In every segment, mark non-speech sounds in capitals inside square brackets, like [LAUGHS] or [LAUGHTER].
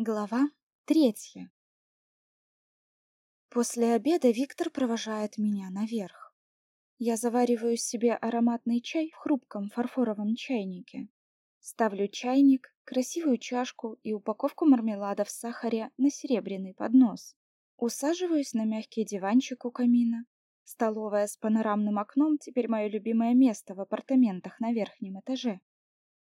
Глава третья. После обеда Виктор провожает меня наверх. Я завариваю себе ароматный чай в хрупком фарфоровом чайнике. Ставлю чайник, красивую чашку и упаковку мармелада в сахаре на серебряный поднос. Усаживаюсь на мягкий диванчик у камина. Столовая с панорамным окном теперь мое любимое место в апартаментах на верхнем этаже.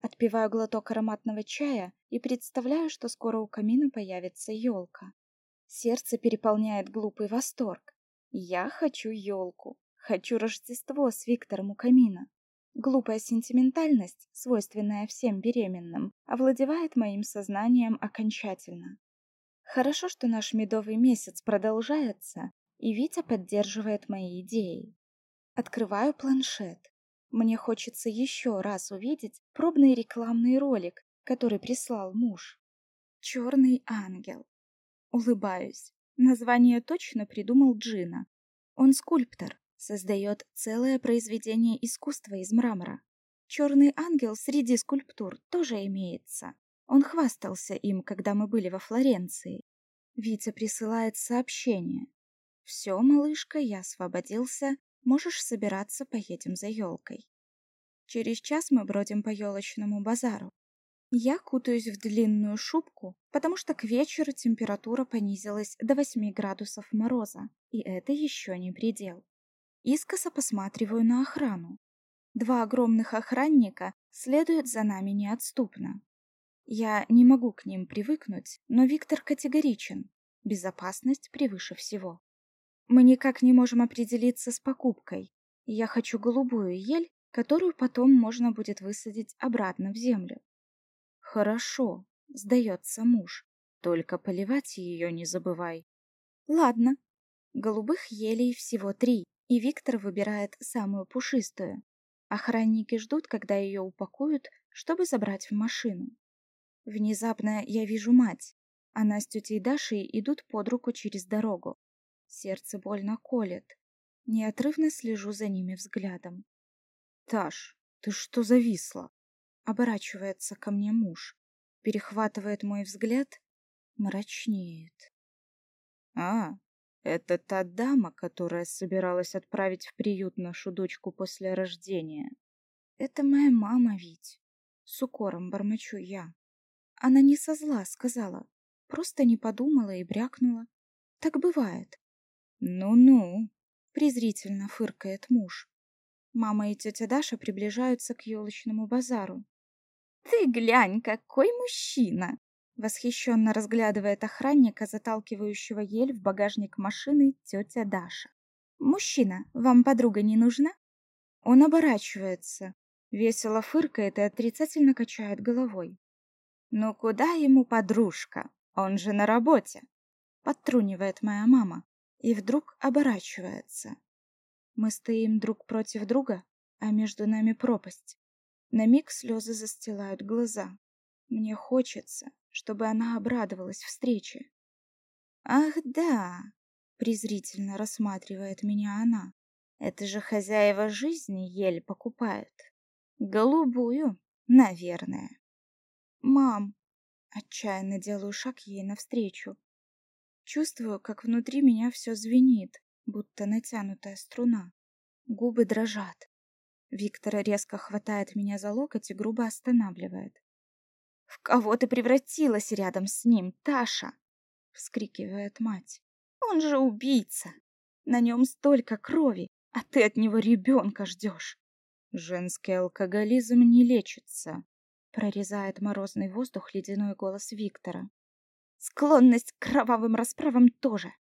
Отпиваю глоток ароматного чая и представляю, что скоро у камина появится елка. Сердце переполняет глупый восторг. Я хочу елку. Хочу Рождество с Виктором у камина. Глупая сентиментальность, свойственная всем беременным, овладевает моим сознанием окончательно. Хорошо, что наш медовый месяц продолжается, и Витя поддерживает мои идеи. Открываю планшет. Мне хочется еще раз увидеть пробный рекламный ролик, который прислал муж. «Черный ангел». Улыбаюсь. Название точно придумал Джина. Он скульптор, создает целое произведение искусства из мрамора. Черный ангел среди скульптур тоже имеется. Он хвастался им, когда мы были во Флоренции. Витя присылает сообщение. «Все, малышка, я освободился, Можешь собираться, поедем за елкой. Через час мы бродим по елочному базару. Я кутаюсь в длинную шубку, потому что к вечеру температура понизилась до 8 градусов мороза, и это еще не предел. Искоса посматриваю на охрану. Два огромных охранника следуют за нами неотступно. Я не могу к ним привыкнуть, но Виктор категоричен. Безопасность превыше всего. Мы никак не можем определиться с покупкой. Я хочу голубую ель, которую потом можно будет высадить обратно в землю. Хорошо, сдается муж. Только поливать ее не забывай. Ладно. Голубых елей всего три, и Виктор выбирает самую пушистую. Охранники ждут, когда ее упакуют, чтобы забрать в машину. Внезапно я вижу мать. Она с тетей Дашей идут под руку через дорогу. Сердце больно колет. Неотрывно слежу за ними взглядом. «Таш, ты что зависла?» Оборачивается ко мне муж. Перехватывает мой взгляд, мрачнеет. «А, это та дама, которая собиралась отправить в приют нашу дочку после рождения. Это моя мама ведь. С укором бормочу я. Она не со зла сказала, просто не подумала и брякнула. Так бывает. «Ну-ну», — презрительно фыркает муж. Мама и тетя Даша приближаются к елочному базару. «Ты глянь, какой мужчина!» Восхищенно разглядывает охранника, заталкивающего ель в багажник машины тетя Даша. «Мужчина, вам подруга не нужна?» Он оборачивается, весело фыркает и отрицательно качает головой. «Ну куда ему подружка? Он же на работе!» Подтрунивает моя мама и вдруг оборачивается. Мы стоим друг против друга, а между нами пропасть. На миг слезы застилают глаза. Мне хочется, чтобы она обрадовалась встрече. «Ах да!» — презрительно рассматривает меня она. «Это же хозяева жизни ель покупают. Голубую, наверное». «Мам!» — отчаянно делаю шаг ей навстречу. Чувствую, как внутри меня все звенит, будто натянутая струна. Губы дрожат. Виктор резко хватает меня за локоть и грубо останавливает. «В кого ты превратилась рядом с ним, Таша?» — вскрикивает мать. «Он же убийца! На нем столько крови, а ты от него ребенка ждешь!» «Женский алкоголизм не лечится», — прорезает морозный воздух ледяной голос Виктора. Склонность к кровавым расправам тоже.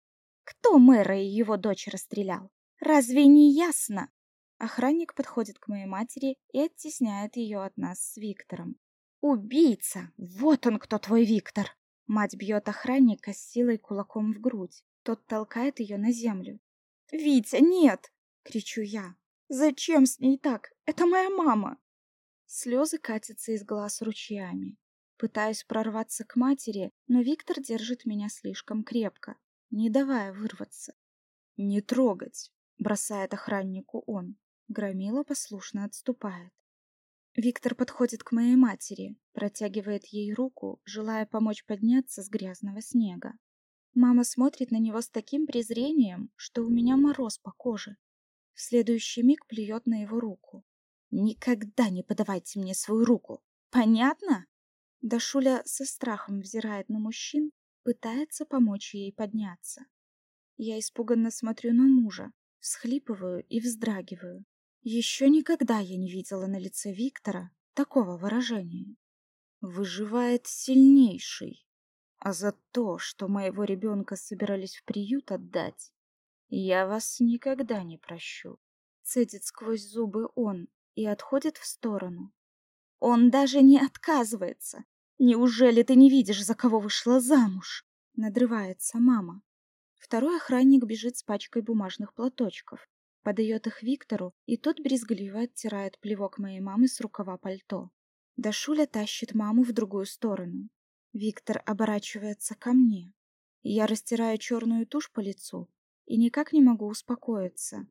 Кто мэра и его дочь расстрелял? Разве не ясно? Охранник подходит к моей матери и оттесняет ее от нас с Виктором. «Убийца! Вот он кто твой Виктор!» Мать бьет охранника с силой кулаком в грудь. Тот толкает ее на землю. «Витя, нет!» — кричу я. «Зачем с ней так? Это моя мама!» Слезы катятся из глаз ручьями. Пытаюсь прорваться к матери, но Виктор держит меня слишком крепко, не давая вырваться. «Не трогать!» — бросает охраннику он. Громила послушно отступает. Виктор подходит к моей матери, протягивает ей руку, желая помочь подняться с грязного снега. Мама смотрит на него с таким презрением, что у меня мороз по коже. В следующий миг плюет на его руку. «Никогда не подавайте мне свою руку! Понятно?» Дашуля со страхом взирает на мужчин, пытается помочь ей подняться. Я испуганно смотрю на мужа, всхлипываю и вздрагиваю. Еще никогда я не видела на лице Виктора такого выражения. Выживает сильнейший. А за то, что моего ребенка собирались в приют отдать, я вас никогда не прощу. Цедит сквозь зубы он и отходит в сторону. Он даже не отказывается. Неужели ты не видишь, за кого вышла замуж? Надрывается мама. Второй охранник бежит с пачкой бумажных платочков, подает их Виктору, и тот брезгливо оттирает плевок моей мамы с рукава пальто. Дашуля тащит маму в другую сторону. Виктор оборачивается ко мне. Я растираю черную тушь по лицу и никак не могу успокоиться.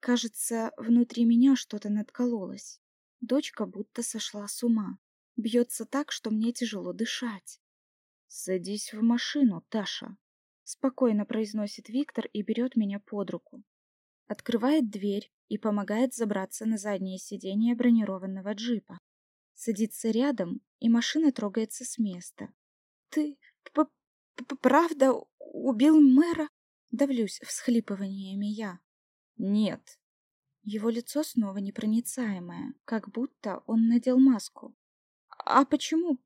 Кажется, внутри меня что-то надкололось. Дочка будто сошла с ума. Бьется так, что мне тяжело дышать. «Садись в машину, Таша», спокойно произносит Виктор и берет меня под руку. Открывает дверь и помогает забраться на заднее сиденье бронированного джипа. Садится рядом, и машина трогается с места. Ты правда убил мэра? Давлюсь всхлипываниями я. Нет. Его лицо снова непроницаемое, как будто он надел маску. А почему?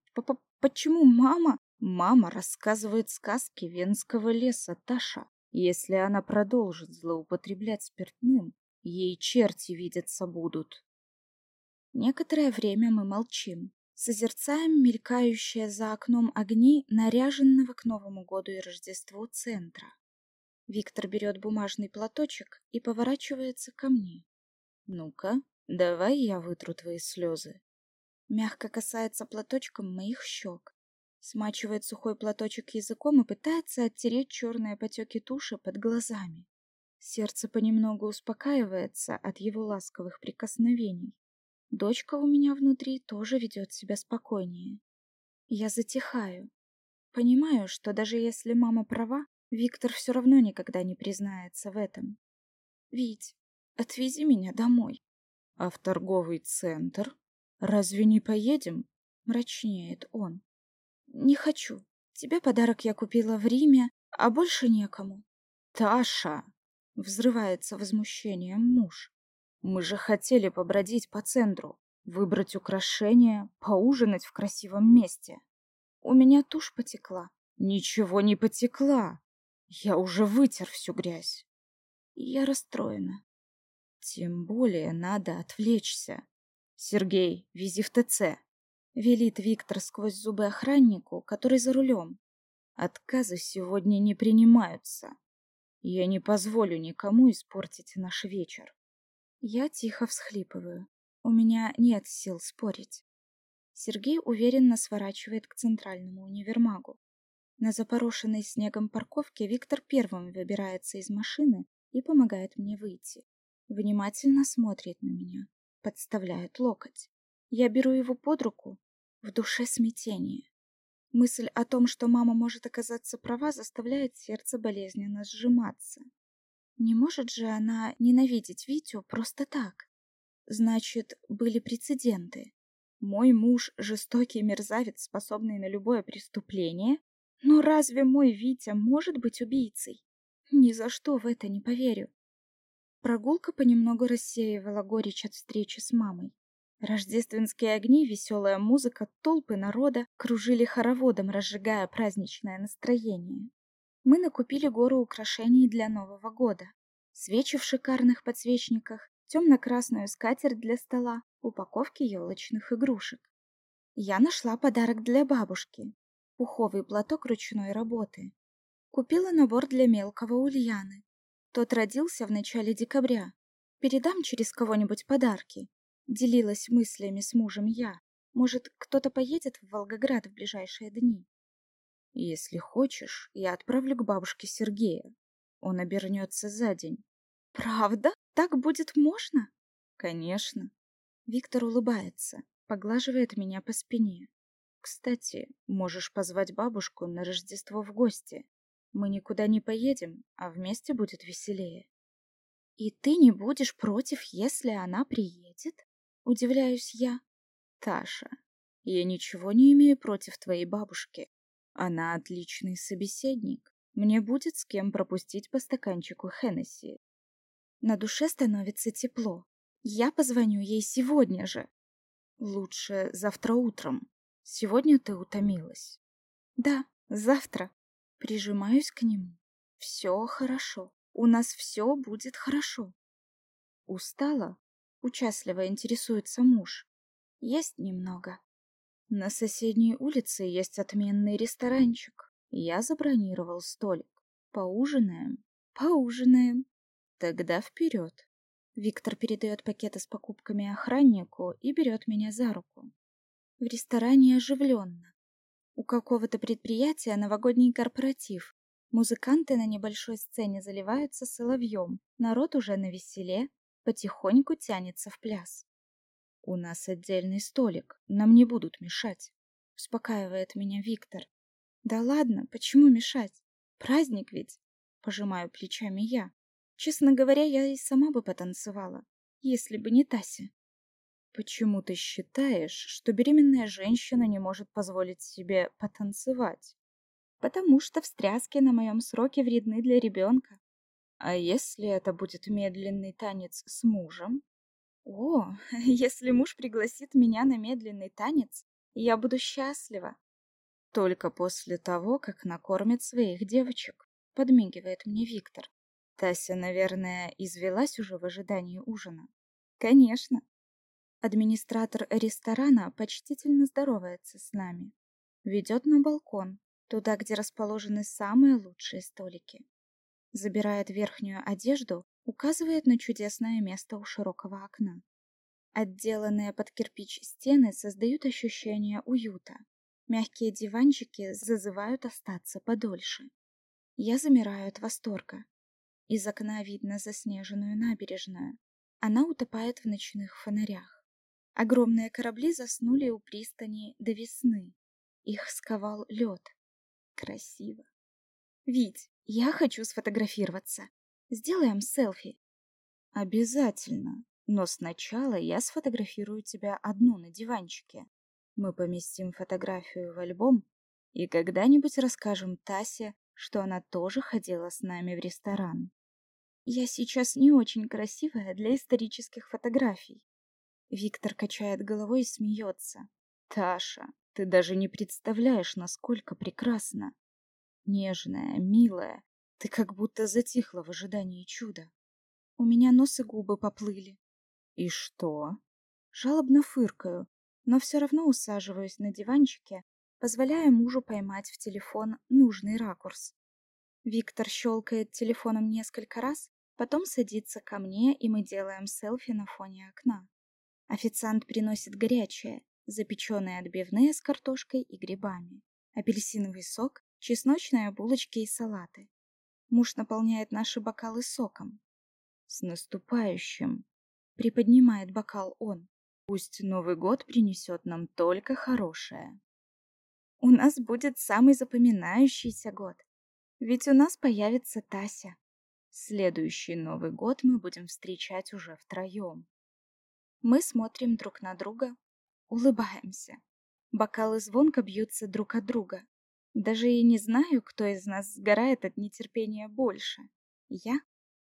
Почему мама? Мама рассказывает сказки венского леса, Таша. Если она продолжит злоупотреблять спиртным, ей черти видеться будут. Некоторое время мы молчим, созерцаем мелькающие за окном огни наряженного к Новому году и Рождеству центра. Виктор берет бумажный платочек и поворачивается ко мне. «Ну-ка, давай я вытру твои слезы». Мягко касается платочком моих щек, смачивает сухой платочек языком и пытается оттереть черные потеки туши под глазами. Сердце понемногу успокаивается от его ласковых прикосновений. Дочка у меня внутри тоже ведет себя спокойнее. Я затихаю. Понимаю, что даже если мама права, Виктор все равно никогда не признается в этом. «Вить, отвези меня домой». «А в торговый центр? Разве не поедем?» — мрачнеет он. Не хочу. Тебе подарок я купила в Риме, а больше некому. Таша! Взрывается возмущением муж. Мы же хотели побродить по центру, выбрать украшения, поужинать в красивом месте. У меня тушь потекла. Ничего не потекла. Я уже вытер всю грязь. Я расстроена. Тем более надо отвлечься. Сергей, вези в ТЦ. Велит Виктор сквозь зубы охраннику, который за рулем. Отказы сегодня не принимаются. Я не позволю никому испортить наш вечер. Я тихо всхлипываю. У меня нет сил спорить. Сергей уверенно сворачивает к центральному универмагу. На запорошенной снегом парковке Виктор первым выбирается из машины и помогает мне выйти. Внимательно смотрит на меня, подставляет локоть. Я беру его под руку, в душе смятение. Мысль о том, что мама может оказаться права, заставляет сердце болезненно сжиматься. Не может же она ненавидеть Витю просто так? Значит, были прецеденты. Мой муж — жестокий мерзавец, способный на любое преступление? Но разве мой Витя может быть убийцей? Ни за что в это не поверю. Прогулка понемногу рассеивала горечь от встречи с мамой. Рождественские огни, веселая музыка, толпы народа кружили хороводом, разжигая праздничное настроение. Мы накупили гору украшений для Нового года. Свечи в шикарных подсвечниках, темно-красную скатерть для стола, упаковки елочных игрушек. Я нашла подарок для бабушки. Пуховый платок ручной работы. Купила набор для мелкого Ульяны. Тот родился в начале декабря. Передам через кого-нибудь подарки. Делилась мыслями с мужем я. Может, кто-то поедет в Волгоград в ближайшие дни? Если хочешь, я отправлю к бабушке Сергея. Он обернется за день. Правда? Так будет можно? Конечно. Виктор улыбается. поглаживает меня по спине. Кстати, можешь позвать бабушку на Рождество в гости. Мы никуда не поедем, а вместе будет веселее. И ты не будешь против, если она приедет? Удивляюсь я. Таша, я ничего не имею против твоей бабушки. Она отличный собеседник. Мне будет с кем пропустить по стаканчику Хеннесси. На душе становится тепло. Я позвоню ей сегодня же. Лучше завтра утром. Сегодня ты утомилась. Да, завтра. Прижимаюсь к нему. Все хорошо. У нас все будет хорошо. Устала? Участливо интересуется муж. Есть немного. На соседней улице есть отменный ресторанчик. Я забронировал столик. Поужинаем? Поужинаем. Тогда вперед. Виктор передает пакеты с покупками охраннику и берет меня за руку. В ресторане оживленно. У какого-то предприятия новогодний корпоратив. Музыканты на небольшой сцене заливаются соловьем. Народ уже на веселе, потихоньку тянется в пляс. «У нас отдельный столик, нам не будут мешать», — успокаивает меня Виктор. «Да ладно, почему мешать? Праздник ведь!» — пожимаю плечами я. Честно говоря, я и сама бы потанцевала, если бы не Тася. Почему ты считаешь, что беременная женщина не может позволить себе потанцевать? Потому что встряски на моем сроке вредны для ребенка. А если это будет медленный танец с мужем? О, [LAUGHS] если муж пригласит меня на медленный танец, я буду счастлива. Только после того, как накормит своих девочек, подмигивает мне Виктор. Тася, наверное, извелась уже в ожидании ужина. Конечно. Администратор ресторана почтительно здоровается с нами. Ведет на балкон, туда, где расположены самые лучшие столики. Забирает верхнюю одежду указывает на чудесное место у широкого окна. Отделанные под кирпич стены создают ощущение уюта. Мягкие диванчики зазывают остаться подольше. Я замираю от восторга. Из окна видно заснеженную набережную. Она утопает в ночных фонарях. Огромные корабли заснули у пристани до весны. Их сковал лед. Красиво. Вить, я хочу сфотографироваться. Сделаем селфи. Обязательно. Но сначала я сфотографирую тебя одну на диванчике. Мы поместим фотографию в альбом и когда-нибудь расскажем Тасе, что она тоже ходила с нами в ресторан. Я сейчас не очень красивая для исторических фотографий. Виктор качает головой и смеется. Таша, ты даже не представляешь, насколько прекрасна. Нежная, милая, ты как будто затихла в ожидании чуда. У меня нос и губы поплыли. И что? Жалобно фыркаю, но все равно усаживаюсь на диванчике, позволяя мужу поймать в телефон нужный ракурс. Виктор щелкает телефоном несколько раз, потом садится ко мне, и мы делаем селфи на фоне окна. Официант приносит горячее, запеченные отбивные с картошкой и грибами, апельсиновый сок, чесночные булочки и салаты. Муж наполняет наши бокалы соком. С наступающим! Приподнимает бокал он. Пусть Новый год принесет нам только хорошее. У нас будет самый запоминающийся год. Ведь у нас появится Тася. Следующий Новый год мы будем встречать уже втроем. Мы смотрим друг на друга, улыбаемся. Бокалы звонко бьются друг от друга. Даже и не знаю, кто из нас сгорает от нетерпения больше. Я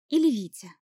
или Витя.